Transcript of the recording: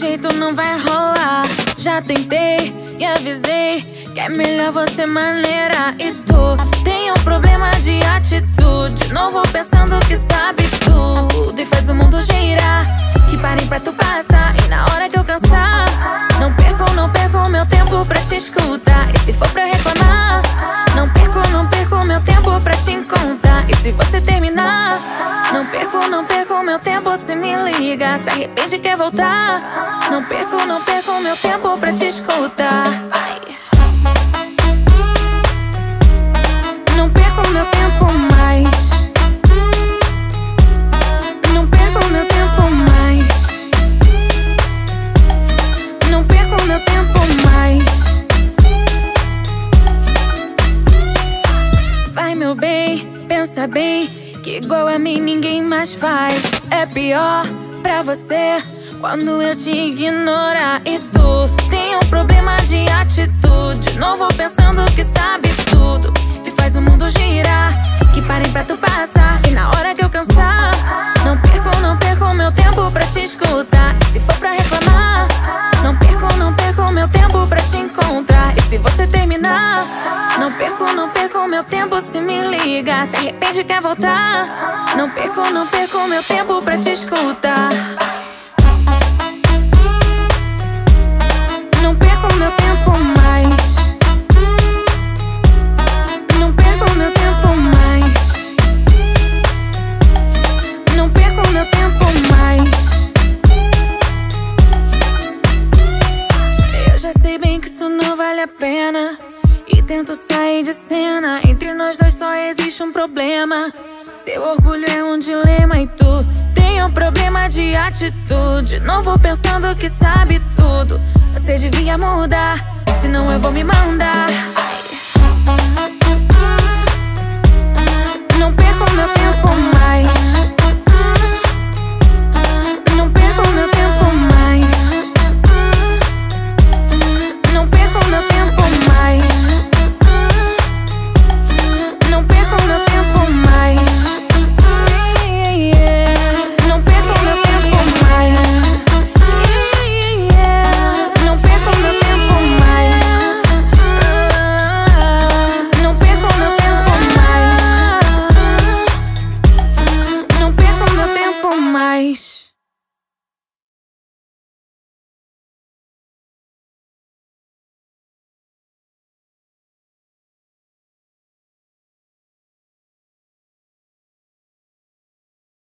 jeito não vai rolar. Já tentei e avisei que é melhor você maneira. E tu tem um problema de atitude. Novo pensando que sabe tudo e faz o mundo girar. Que parem pra tu passar e na hora que eu cansar, não perco, não perco meu tempo pra te escutar. Não perco, não perco meu tempo se me liga. Se arrepende quer voltar, não perco, não perco meu tempo pra te escutar. Ai. Não perco meu tempo mais. Não perco meu tempo mais. Não perco meu tempo mais. Vai, meu bem, pensa bem. Que igual a mim ninguém mais faz. É pior pra você quando eu te ignorar. E tu tem um problema de atitude. Novo pensando que sabe tudo. E faz o mundo girar. Que parem pra tu passar. E na hora que eu cansar, não perco, não perco meu tempo pra te escutar. E se for pra reclamar, não perco, não perco meu tempo pra te encontrar. E se você terminar, não perco, não perco meu tempo se me liga. Se arrepende quer voltar, não perco, não perco meu tempo pra te escutar. Não perco meu tempo mais. Não perco meu tempo mais. Não perco meu tempo mais. Eu já sei bem que isso não vale a pena. Tento sair de cena. Entre nós dois só existe um problema. Seu orgulho é um dilema e tu tem um problema de atitude. Não vou pensando que sabe tudo. Você devia mudar, senão eu vou me mandar.